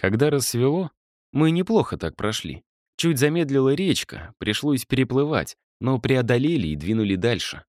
Когда рассвело, мы неплохо так прошли. Чуть замедлила речка, пришлось переплывать, но преодолели и двинули дальше.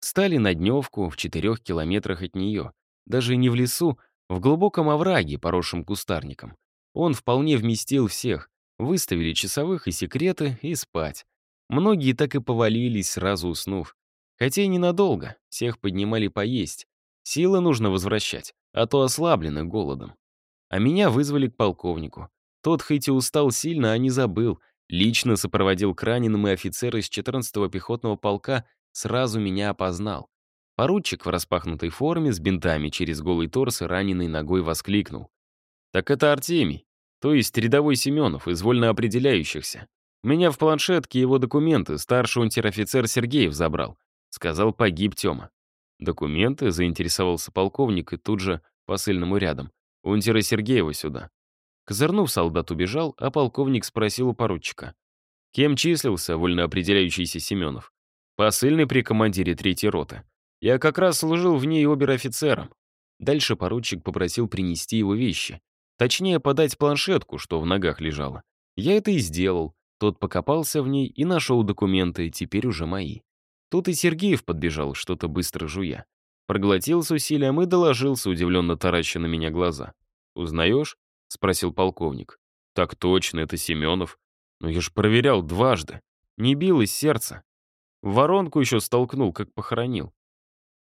Стали на дневку в четырех километрах от нее. Даже не в лесу, в глубоком овраге, поросшем кустарником. Он вполне вместил всех. Выставили часовых и секреты, и спать. Многие так и повалились, сразу уснув. Хотя и ненадолго, всех поднимали поесть. Силы нужно возвращать, а то ослаблены голодом. А меня вызвали к полковнику. Тот хоть и устал сильно, а не забыл. Лично сопроводил к раненым и офицер из 14-го пехотного полка сразу меня опознал. Поручик в распахнутой форме с бинтами через голый торс и раненой ногой воскликнул. «Так это Артемий, то есть рядовой Семенов из вольно определяющихся. У меня в планшетке его документы старший унтер-офицер Сергеев забрал. Сказал, погиб Тёма. Документы, заинтересовался полковник и тут же посыльному рядом. Унтера Сергеева сюда. Козырнув, солдат убежал, а полковник спросил у поручика. Кем числился вольно определяющийся Семенов? Посыльный при командире третьей роты. Я как раз служил в ней обер-офицером. Дальше поручик попросил принести его вещи. Точнее, подать планшетку, что в ногах лежала. Я это и сделал. Тот покопался в ней и нашел документы, теперь уже мои. Тут и Сергеев подбежал, что-то быстро жуя. Проглотил с усилием и доложился, удивленно тараща на меня глаза. «Узнаешь?» — спросил полковник. «Так точно, это Семенов. Но я ж проверял дважды. Не билось сердце. В воронку еще столкнул, как похоронил.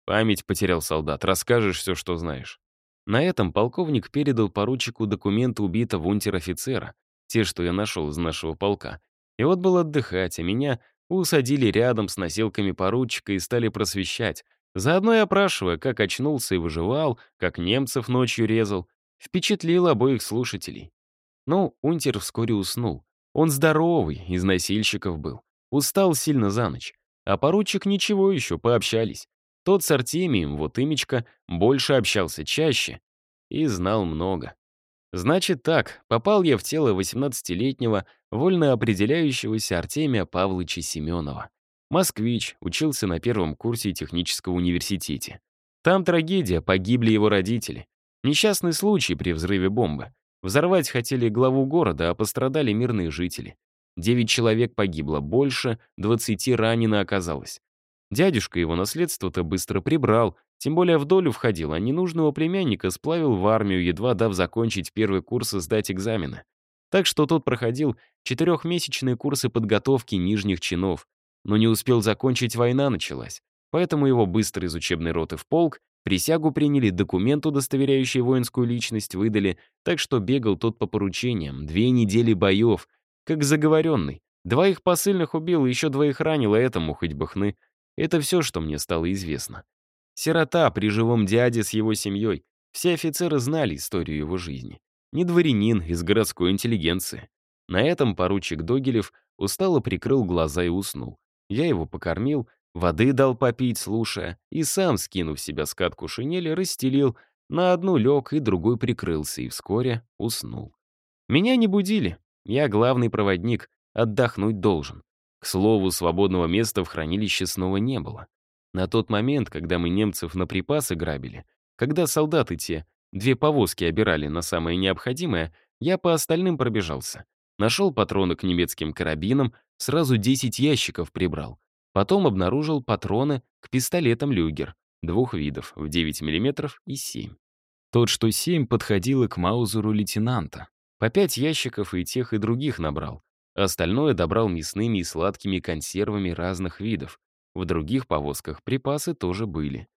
Память потерял солдат, расскажешь все, что знаешь. На этом полковник передал поручику документы убитого унтер-офицера, те, что я нашел из нашего полка. И вот был отдыхать, а меня усадили рядом с носилками поручика и стали просвещать, заодно и опрашивая, как очнулся и выживал, как немцев ночью резал. Впечатлил обоих слушателей. Ну, унтер вскоре уснул. Он здоровый, из носильщиков был. Устал сильно за ночь. А поручик ничего еще, пообщались. Тот с Артемием, вот имечко, больше общался чаще и знал много. Значит так, попал я в тело 18-летнего, вольно определяющегося Артемия Павловича Семенова. Москвич, учился на первом курсе технического университете. Там трагедия, погибли его родители. Несчастный случай при взрыве бомбы. Взорвать хотели главу города, а пострадали мирные жители. Девять человек погибло, больше, 20 ранено оказалось. Дядюшка его наследство-то быстро прибрал, тем более в долю входил, а ненужного племянника сплавил в армию, едва дав закончить первый курс и сдать экзамены. Так что тот проходил четырехмесячные курсы подготовки нижних чинов, но не успел закончить, война началась. Поэтому его быстро из учебной роты в полк, присягу приняли, документ, удостоверяющий воинскую личность, выдали, так что бегал тот по поручениям, две недели боев, как заговоренный. Двоих посыльных убил, еще двоих ранил, а этому хоть бы хны. Это все, что мне стало известно. Сирота при живом дяде с его семьей. Все офицеры знали историю его жизни. Не дворянин из городской интеллигенции. На этом поручик Догилев устало прикрыл глаза и уснул. Я его покормил, воды дал попить, слушая, и сам, скинув себя скатку шинели, расстелил, на одну лег и другой прикрылся, и вскоре уснул. Меня не будили. Я главный проводник, отдохнуть должен. К слову, свободного места в хранилище снова не было. На тот момент, когда мы немцев на припасы грабили, когда солдаты те две повозки обирали на самое необходимое, я по остальным пробежался. Нашел патроны к немецким карабинам, сразу 10 ящиков прибрал. Потом обнаружил патроны к пистолетам «Люгер» двух видов, в 9 мм и 7. Тот, что 7, подходил и к маузеру лейтенанта. По 5 ящиков и тех, и других набрал. Остальное добрал мясными и сладкими консервами разных видов. В других повозках припасы тоже были.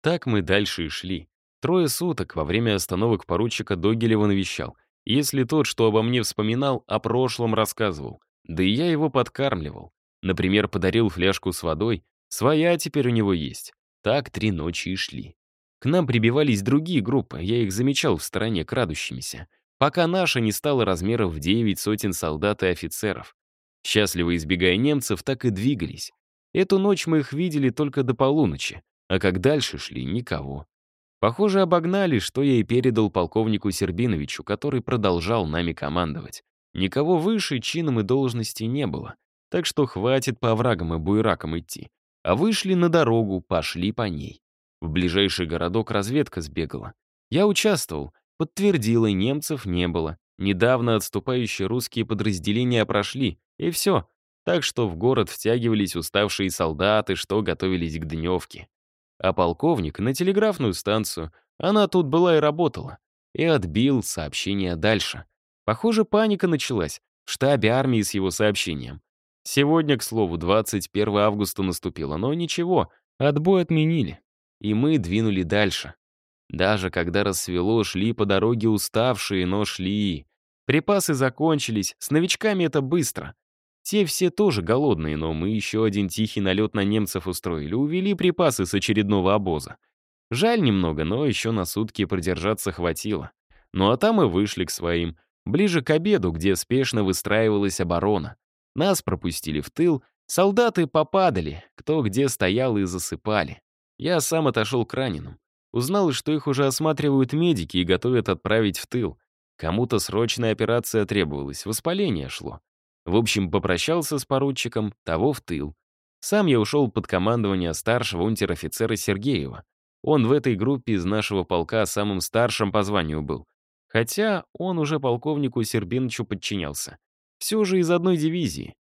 Так мы дальше и шли. Трое суток во время остановок поручика Догилева навещал. Если тот, что обо мне вспоминал, о прошлом рассказывал. Да и я его подкармливал. Например, подарил фляжку с водой. Своя теперь у него есть. Так три ночи и шли. К нам прибивались другие группы, я их замечал в стороне крадущимися пока наша не стала размеров в девять сотен солдат и офицеров. Счастливо избегая немцев, так и двигались. Эту ночь мы их видели только до полуночи, а как дальше шли — никого. Похоже, обогнали, что я и передал полковнику Сербиновичу, который продолжал нами командовать. Никого выше чином и должности не было, так что хватит по оврагам и буеракам идти. А вышли на дорогу, пошли по ней. В ближайший городок разведка сбегала. Я участвовал, Подтвердила, немцев не было. Недавно отступающие русские подразделения прошли, и все. Так что в город втягивались уставшие солдаты, что готовились к дневке. А полковник на телеграфную станцию, она тут была и работала, и отбил сообщение дальше. Похоже, паника началась в штабе армии с его сообщением. Сегодня, к слову, 21 августа наступило, но ничего, отбой отменили. И мы двинули дальше. Даже когда рассвело, шли по дороге уставшие, но шли. Припасы закончились, с новичками это быстро. Те все тоже голодные, но мы еще один тихий налет на немцев устроили, увели припасы с очередного обоза. Жаль немного, но еще на сутки продержаться хватило. Ну а там мы вышли к своим, ближе к обеду, где спешно выстраивалась оборона. Нас пропустили в тыл, солдаты попадали, кто где стоял и засыпали. Я сам отошел к раненым. Узнал, что их уже осматривают медики и готовят отправить в тыл. Кому-то срочная операция требовалась, воспаление шло. В общем, попрощался с поручиком, того в тыл. Сам я ушел под командование старшего унтер-офицера Сергеева. Он в этой группе из нашего полка самым старшим по званию был. Хотя он уже полковнику Сербиновичу подчинялся. Все же из одной дивизии.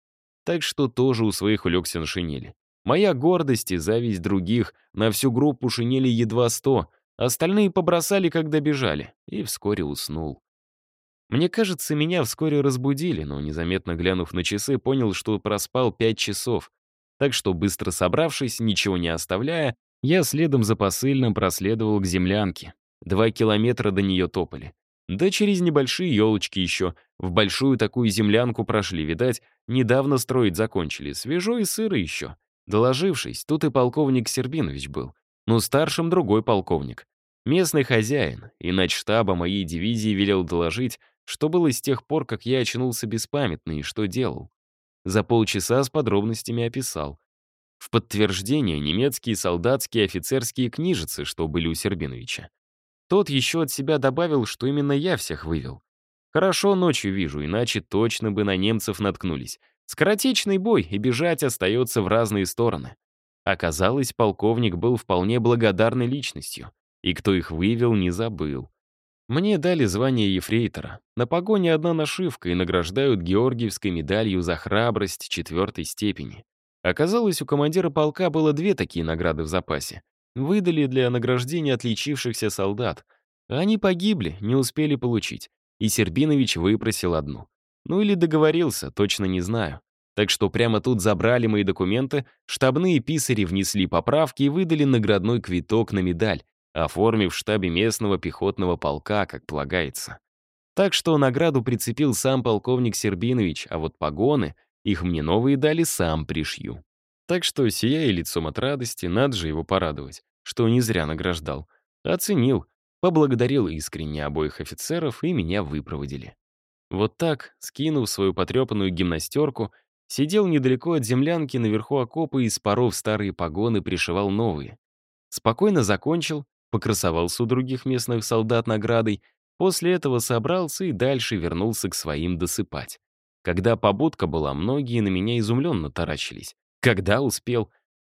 Так что тоже у своих улегся на шинели. Моя гордость и зависть других на всю группу шинели едва сто, остальные побросали, когда бежали, и вскоре уснул. Мне кажется, меня вскоре разбудили, но, незаметно глянув на часы, понял, что проспал пять часов. Так что, быстро собравшись, ничего не оставляя, я следом за посыльным проследовал к землянке. Два километра до нее топали. Да через небольшие елочки еще. В большую такую землянку прошли, видать, недавно строить закончили. Свежо и сыро еще. Доложившись, тут и полковник Сербинович был. Ну, старшим другой полковник. Местный хозяин, иначе штаба моей дивизии велел доложить, что было с тех пор, как я очнулся беспамятный и что делал. За полчаса с подробностями описал. В подтверждение немецкие солдатские офицерские книжицы, что были у Сербиновича. Тот еще от себя добавил, что именно я всех вывел. Хорошо ночью вижу, иначе точно бы на немцев наткнулись. Скоротечный бой, и бежать остается в разные стороны. Оказалось, полковник был вполне благодарной личностью, и кто их вывел, не забыл. Мне дали звание ефрейтора. На погоне одна нашивка и награждают Георгиевской медалью за храбрость четвертой степени. Оказалось, у командира полка было две такие награды в запасе выдали для награждения отличившихся солдат. Они погибли, не успели получить. И Сербинович выпросил одну. Ну или договорился, точно не знаю. Так что прямо тут забрали мои документы, штабные писари внесли поправки и выдали наградной квиток на медаль, оформив в штабе местного пехотного полка, как полагается. Так что награду прицепил сам полковник Сербинович, а вот погоны, их мне новые дали, сам пришью. Так что, сияя лицом от радости, надо же его порадовать, что не зря награждал. Оценил, поблагодарил искренне обоих офицеров и меня выпроводили. Вот так, скинув свою потрепанную гимнастерку, сидел недалеко от землянки наверху окопа и, споров старые погоны, пришивал новые. Спокойно закончил, покрасовался у других местных солдат наградой, после этого собрался и дальше вернулся к своим досыпать. Когда побудка была, многие на меня изумленно таращились. Когда успел?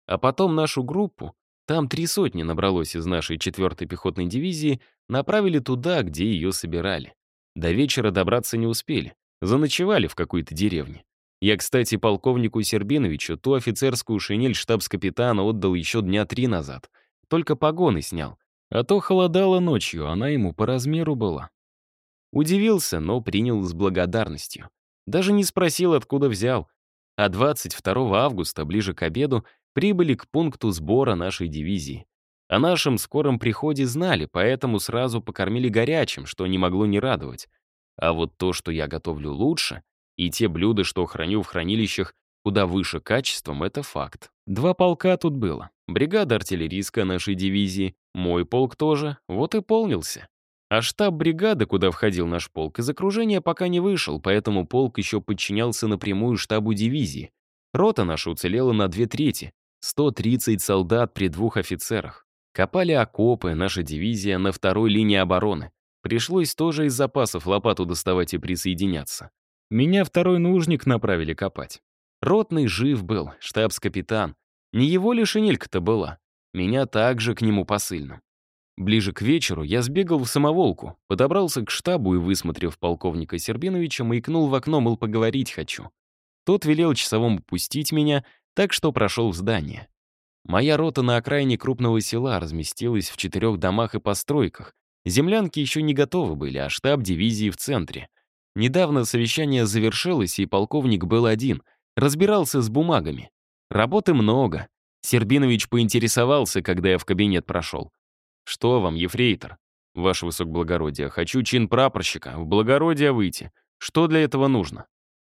А потом нашу группу, там три сотни набралось из нашей 4-й пехотной дивизии, направили туда, где ее собирали. До вечера добраться не успели. Заночевали в какой-то деревне. Я, кстати, полковнику Сербиновичу ту офицерскую шинель штабс-капитана отдал еще дня три назад. Только погоны снял. А то холодало ночью, она ему по размеру была. Удивился, но принял с благодарностью. Даже не спросил, откуда взял а 22 августа, ближе к обеду, прибыли к пункту сбора нашей дивизии. О нашем скором приходе знали, поэтому сразу покормили горячим, что не могло не радовать. А вот то, что я готовлю лучше, и те блюда, что храню в хранилищах, куда выше качеством, это факт. Два полка тут было. Бригада артиллерийская нашей дивизии, мой полк тоже, вот и полнился. А штаб бригады, куда входил наш полк, из окружения пока не вышел, поэтому полк еще подчинялся напрямую штабу дивизии. Рота наша уцелела на две трети. 130 солдат при двух офицерах. Копали окопы, наша дивизия на второй линии обороны. Пришлось тоже из запасов лопату доставать и присоединяться. Меня второй нужник направили копать. Ротный жив был, штабс-капитан. Не его ли шинелька-то была? Меня также к нему посыльным. Ближе к вечеру я сбегал в самоволку, подобрался к штабу и, высмотрев полковника Сербиновича, маякнул в окно, мол, поговорить хочу. Тот велел часовому пустить меня, так что прошел в здание. Моя рота на окраине крупного села разместилась в четырех домах и постройках. Землянки еще не готовы были, а штаб дивизии в центре. Недавно совещание завершилось, и полковник был один, разбирался с бумагами. Работы много. Сербинович поинтересовался, когда я в кабинет прошел. «Что вам, ефрейтор?» «Ваше высокоблагородие, хочу чин прапорщика, в благородие выйти. Что для этого нужно?»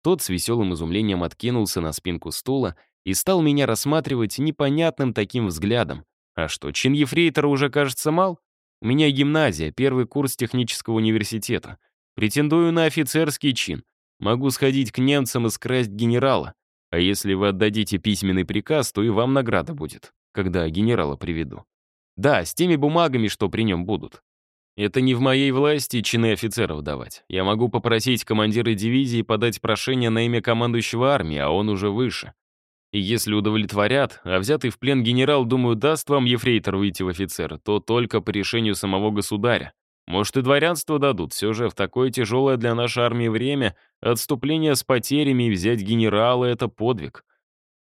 Тот с веселым изумлением откинулся на спинку стула и стал меня рассматривать непонятным таким взглядом. «А что, чин ефрейтора уже кажется мал? У меня гимназия, первый курс технического университета. Претендую на офицерский чин. Могу сходить к немцам и скрасть генерала. А если вы отдадите письменный приказ, то и вам награда будет, когда генерала приведу. Да, с теми бумагами, что при нем будут. Это не в моей власти чины офицеров давать. Я могу попросить командира дивизии подать прошение на имя командующего армии, а он уже выше. И если удовлетворят, а взятый в плен генерал, думаю, даст вам, ефрейтор, выйти в офицер, то только по решению самого государя. Может, и дворянство дадут. Все же в такое тяжелое для нашей армии время отступление с потерями и взять генерала — это подвиг.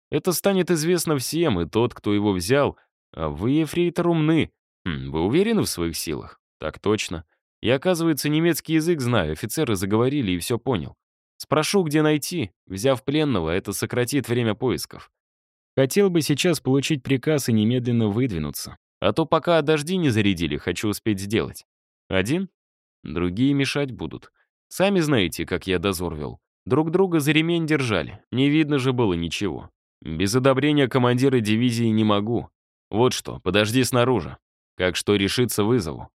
Это станет известно всем, и тот, кто его взял, вы, ефрейтор, умны. Хм, вы уверены в своих силах? Так точно. Я, оказывается, немецкий язык знаю, офицеры заговорили и все понял. Спрошу, где найти. Взяв пленного, это сократит время поисков. Хотел бы сейчас получить приказ и немедленно выдвинуться. А то пока дожди не зарядили, хочу успеть сделать. Один? Другие мешать будут. Сами знаете, как я дозор вел. Друг друга за ремень держали. Не видно же было ничего. Без одобрения командира дивизии не могу. Вот что, подожди снаружи. Как что решится, вызову.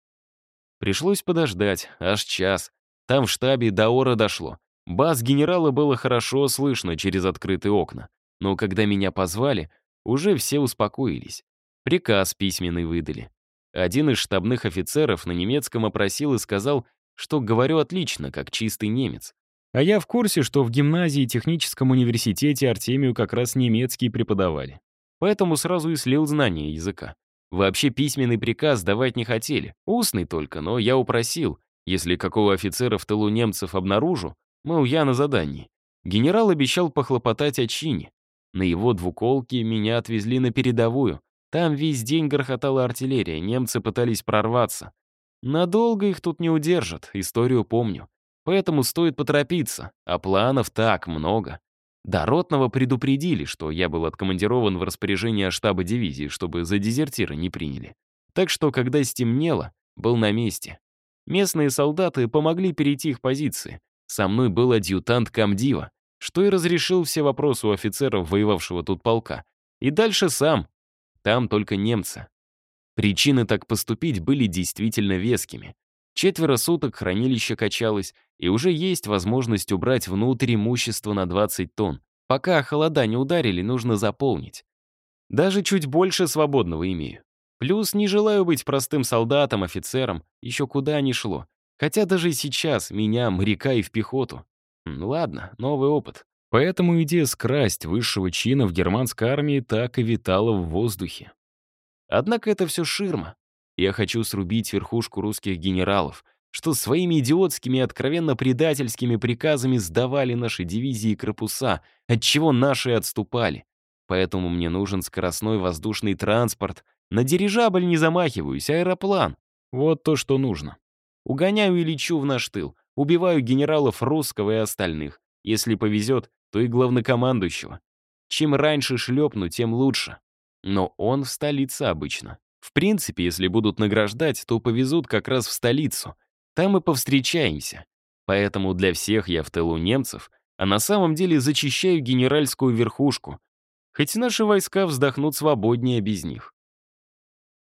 Пришлось подождать, аж час. Там в штабе до ора дошло. Бас генерала было хорошо слышно через открытые окна. Но когда меня позвали, уже все успокоились. Приказ письменный выдали. Один из штабных офицеров на немецком опросил и сказал, что говорю отлично, как чистый немец. А я в курсе, что в гимназии и техническом университете Артемию как раз немецкий преподавали поэтому сразу и слил знание языка. Вообще письменный приказ давать не хотели, устный только, но я упросил, если какого офицера в тылу немцев обнаружу, мол, я на задании. Генерал обещал похлопотать о чине. На его двуколке меня отвезли на передовую. Там весь день грохотала артиллерия, немцы пытались прорваться. Надолго их тут не удержат, историю помню. Поэтому стоит поторопиться, а планов так много. Да, Ротного предупредили, что я был откомандирован в распоряжение штаба дивизии, чтобы за дезертира не приняли. Так что, когда стемнело, был на месте. Местные солдаты помогли перейти их позиции. Со мной был адъютант Камдива, что и разрешил все вопросы у офицеров, воевавшего тут полка. И дальше сам. Там только немцы. Причины так поступить были действительно вескими. Четверо суток хранилище качалось, и уже есть возможность убрать внутрь имущество на 20 тонн. Пока холода не ударили, нужно заполнить. Даже чуть больше свободного имею. Плюс не желаю быть простым солдатом, офицером, еще куда ни шло. Хотя даже сейчас меня, моряка и в пехоту. Ладно, новый опыт. Поэтому идея скрасть высшего чина в германской армии так и витала в воздухе. Однако это все ширма. Я хочу срубить верхушку русских генералов, что своими идиотскими и откровенно предательскими приказами сдавали наши дивизии и корпуса, отчего наши отступали. Поэтому мне нужен скоростной воздушный транспорт. На дирижабль не замахиваюсь, аэроплан. Вот то, что нужно. Угоняю и лечу в наш тыл. Убиваю генералов русского и остальных. Если повезет, то и главнокомандующего. Чем раньше шлепну, тем лучше. Но он в столице обычно. В принципе, если будут награждать, то повезут как раз в столицу. Там и повстречаемся. Поэтому для всех я в тылу немцев, а на самом деле зачищаю генеральскую верхушку. Хоть наши войска вздохнут свободнее без них.